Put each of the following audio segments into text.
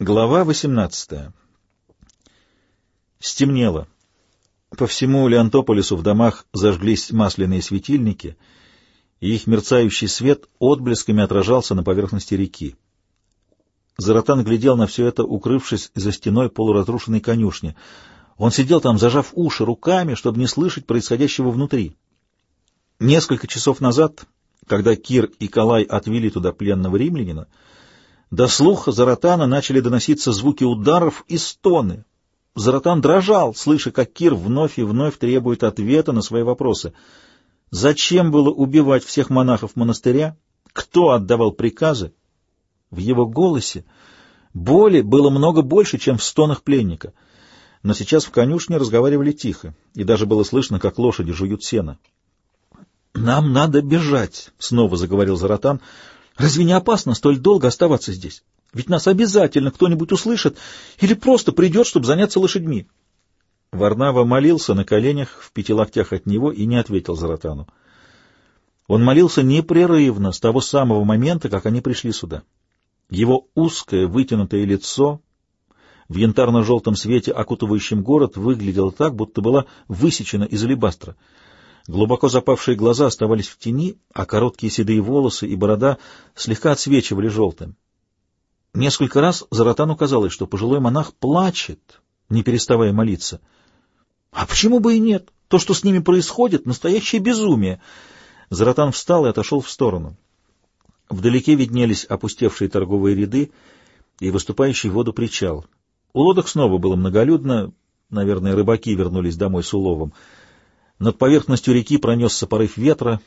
Глава 18. Стемнело. По всему Леонтополису в домах зажглись масляные светильники, и их мерцающий свет отблесками отражался на поверхности реки. Заратан глядел на все это, укрывшись за стеной полуразрушенной конюшни. Он сидел там, зажав уши руками, чтобы не слышать происходящего внутри. Несколько часов назад, когда Кир и Калай отвели туда пленного римлянина, до слуха Заратана начали доноситься звуки ударов и стоны. Заратан дрожал, слыша, как Кир вновь и вновь требует ответа на свои вопросы. Зачем было убивать всех монахов монастыря? Кто отдавал приказы? В его голосе боли было много больше, чем в стонах пленника. Но сейчас в конюшне разговаривали тихо, и даже было слышно, как лошади жуют сено. «Нам надо бежать», — снова заговорил Заратан, — Разве не опасно столь долго оставаться здесь? Ведь нас обязательно кто-нибудь услышит или просто придет, чтобы заняться лошадьми. Варнава молился на коленях в пяти локтях от него и не ответил Заратану. Он молился непрерывно с того самого момента, как они пришли сюда. Его узкое вытянутое лицо в янтарно-желтом свете, окутывающем город, выглядело так, будто было высечено из алебастра — Глубоко запавшие глаза оставались в тени, а короткие седые волосы и борода слегка отсвечивали желтым. Несколько раз Заратану казалось, что пожилой монах плачет, не переставая молиться. А почему бы и нет? То, что с ними происходит, — настоящее безумие. Заратан встал и отошел в сторону. Вдалеке виднелись опустевшие торговые ряды и выступающий в воду причал. У лодок снова было многолюдно, наверное, рыбаки вернулись домой с уловом. Над поверхностью реки пронесся порыв ветра,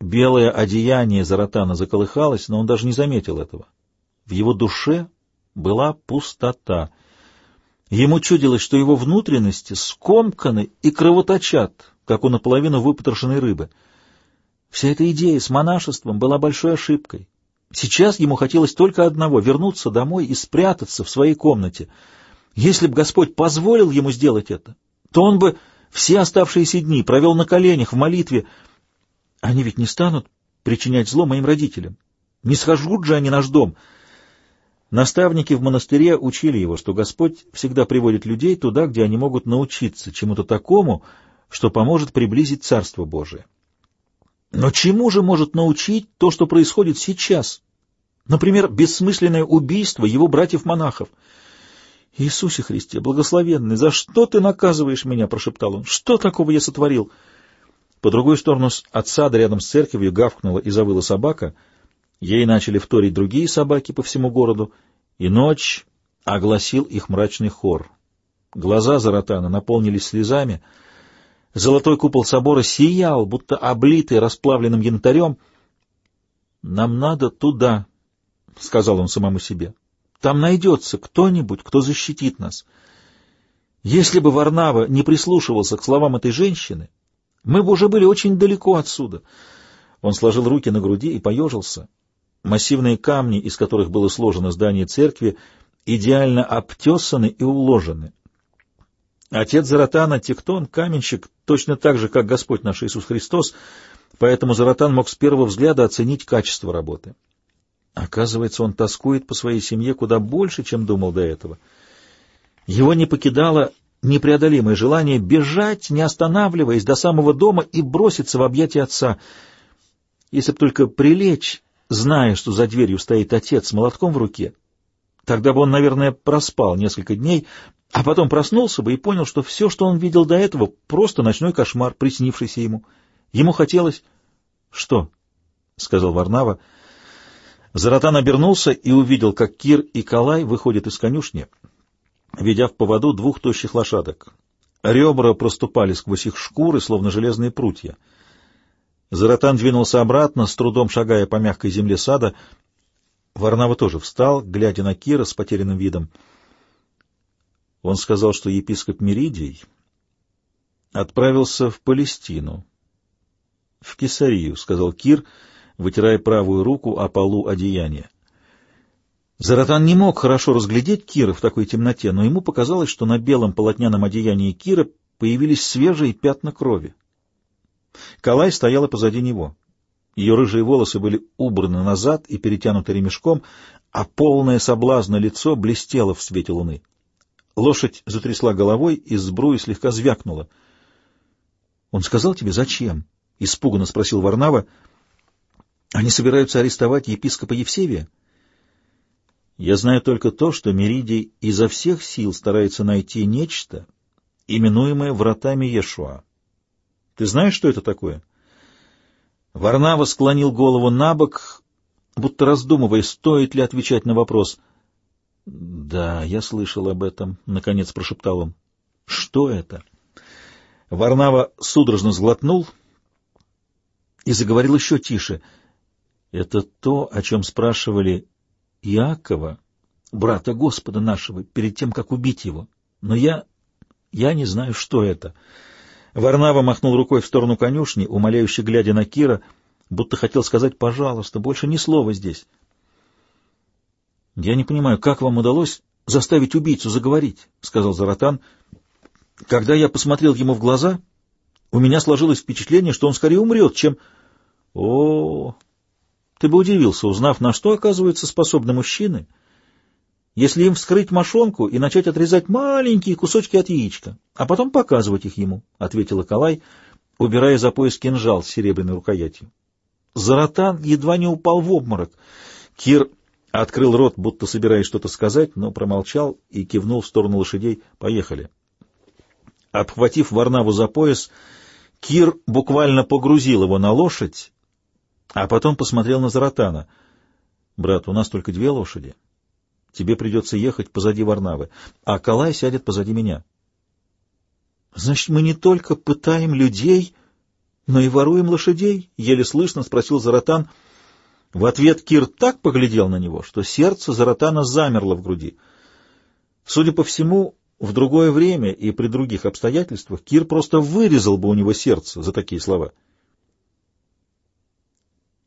белое одеяние Заратана заколыхалось, но он даже не заметил этого. В его душе была пустота. Ему чудилось, что его внутренности скомканы и кровоточат, как у наполовину выпотрошенной рыбы. Вся эта идея с монашеством была большой ошибкой. Сейчас ему хотелось только одного — вернуться домой и спрятаться в своей комнате. Если бы Господь позволил ему сделать это, то он бы все оставшиеся дни провел на коленях в молитве. Они ведь не станут причинять зло моим родителям. Не схожут же они наш дом. Наставники в монастыре учили его, что Господь всегда приводит людей туда, где они могут научиться чему-то такому, что поможет приблизить Царство Божие. Но чему же может научить то, что происходит сейчас? Например, бессмысленное убийство его братьев-монахов — «Иисусе Христе, благословенный, за что ты наказываешь меня?» — прошептал он. «Что такого я сотворил?» По другую сторону от рядом с церковью гавкнула и завыла собака. Ей начали вторить другие собаки по всему городу, и ночь огласил их мрачный хор. Глаза Заратана наполнились слезами. Золотой купол собора сиял, будто облитый расплавленным янтарем. «Нам надо туда», — сказал он самому себе. Там найдется кто-нибудь, кто защитит нас. Если бы Варнава не прислушивался к словам этой женщины, мы бы уже были очень далеко отсюда. Он сложил руки на груди и поежился. Массивные камни, из которых было сложено здание церкви, идеально обтесаны и уложены. Отец Заратана, Тектон, каменщик, точно так же, как Господь наш Иисус Христос, поэтому Заратан мог с первого взгляда оценить качество работы. Оказывается, он тоскует по своей семье куда больше, чем думал до этого. Его не покидало непреодолимое желание бежать, не останавливаясь, до самого дома и броситься в объятия отца. Если б только прилечь, зная, что за дверью стоит отец с молотком в руке, тогда бы он, наверное, проспал несколько дней, а потом проснулся бы и понял, что все, что он видел до этого, просто ночной кошмар, приснившийся ему. Ему хотелось... — Что? — сказал Варнава. — Заратан обернулся и увидел, как Кир и Калай выходят из конюшни, ведя в поводу двух тощих лошадок. Ребра проступали сквозь их шкуры, словно железные прутья. Заратан двинулся обратно, с трудом шагая по мягкой земле сада. Варнава тоже встал, глядя на Кира с потерянным видом. Он сказал, что епископ Меридий отправился в Палестину. — В Кесарию, — сказал Кир, — вытирая правую руку о полу одеяния. Заратан не мог хорошо разглядеть Кира в такой темноте, но ему показалось, что на белом полотняном одеянии Кира появились свежие пятна крови. Калай стояла позади него. Ее рыжие волосы были убраны назад и перетянуты ремешком, а полное соблазна лицо блестело в свете луны. Лошадь затрясла головой, и сбруи слегка звякнула. — Он сказал тебе, зачем? — испуганно спросил Варнава. — Они собираются арестовать епископа Евсевия? — Я знаю только то, что Меридий изо всех сил старается найти нечто, именуемое вратами Иешуа. Ты знаешь, что это такое? Варнава склонил голову на бок, будто раздумывая, стоит ли отвечать на вопрос — «Да, я слышал об этом», — наконец прошептал он. «Что это?» Варнава судорожно сглотнул и заговорил еще тише. «Это то, о чем спрашивали Иакова, брата Господа нашего, перед тем, как убить его. Но я... я не знаю, что это». Варнава махнул рукой в сторону конюшни, умоляюще глядя на Кира, будто хотел сказать «пожалуйста, больше ни слова здесь». — Я не понимаю, как вам удалось заставить убийцу заговорить, — сказал Заратан. — Когда я посмотрел ему в глаза, у меня сложилось впечатление, что он скорее умрет, чем... — О, ты бы удивился, узнав, на что, оказываются способны мужчины, если им вскрыть мошонку и начать отрезать маленькие кусочки от яичка, а потом показывать их ему, — ответила Калай, убирая за пояс кинжал с серебряной рукоятью. Заратан едва не упал в обморок. Кир Открыл рот, будто собираясь что-то сказать, но промолчал и кивнул в сторону лошадей. «Поехали». Обхватив Варнаву за пояс, Кир буквально погрузил его на лошадь, а потом посмотрел на Заратана. «Брат, у нас только две лошади. Тебе придется ехать позади Варнавы, а Калай сядет позади меня». «Значит, мы не только пытаем людей, но и воруем лошадей?» — еле слышно спросил Заратан — в ответ Кир так поглядел на него, что сердце Заратана замерло в груди. Судя по всему, в другое время и при других обстоятельствах Кир просто вырезал бы у него сердце за такие слова.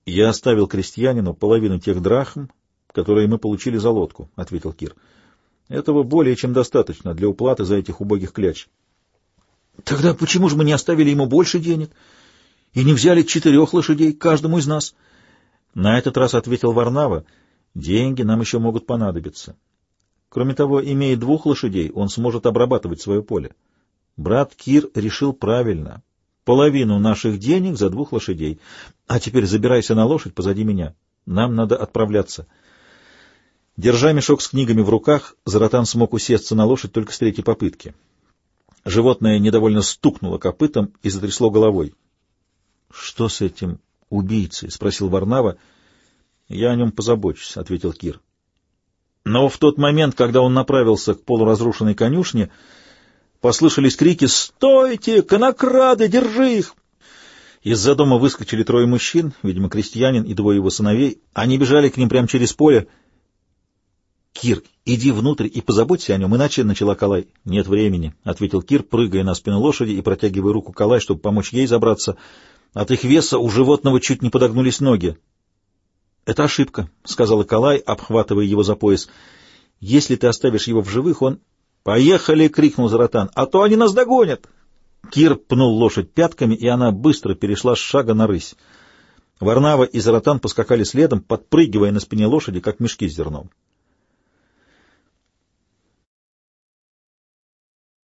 «Я оставил крестьянину половину тех драхм, которые мы получили за лодку», — ответил Кир. «Этого более чем достаточно для уплаты за этих убогих кляч». «Тогда почему же мы не оставили ему больше денег и не взяли четырех лошадей каждому из нас?» На этот раз ответил Варнава, деньги нам еще могут понадобиться. Кроме того, имея двух лошадей, он сможет обрабатывать свое поле. Брат Кир решил правильно. Половину наших денег за двух лошадей. А теперь забирайся на лошадь позади меня. Нам надо отправляться. Держа мешок с книгами в руках, Заратан смог усесться на лошадь только с третьей попытки. Животное недовольно стукнуло копытом и затрясло головой. — Что с этим убийцы? — спросил Варнава. — Я о нем позабочусь, — ответил Кир. Но в тот момент, когда он направился к полуразрушенной конюшне, послышались крики «Стойте! Конокрады! Держи их!» Из-за дома выскочили трое мужчин, видимо, крестьянин и двое его сыновей. Они бежали к ним прямо через поле. «Кир, иди внутрь и позаботься о нем, иначе...» — начала Калай. «Нет времени», — ответил Кир, прыгая на спину лошади и протягивая руку Калай, чтобы помочь ей забраться. От их веса у животного чуть не подогнулись ноги. — Это ошибка, — сказал Калай, обхватывая его за пояс. — Если ты оставишь его в живых, он... — Поехали! — крикнул Заратан. — А то они нас догонят! Кир пнул лошадь пятками, и она быстро перешла с шага на рысь. Варнава и Заратан поскакали следом, подпрыгивая на спине лошади, как мешки с зерном.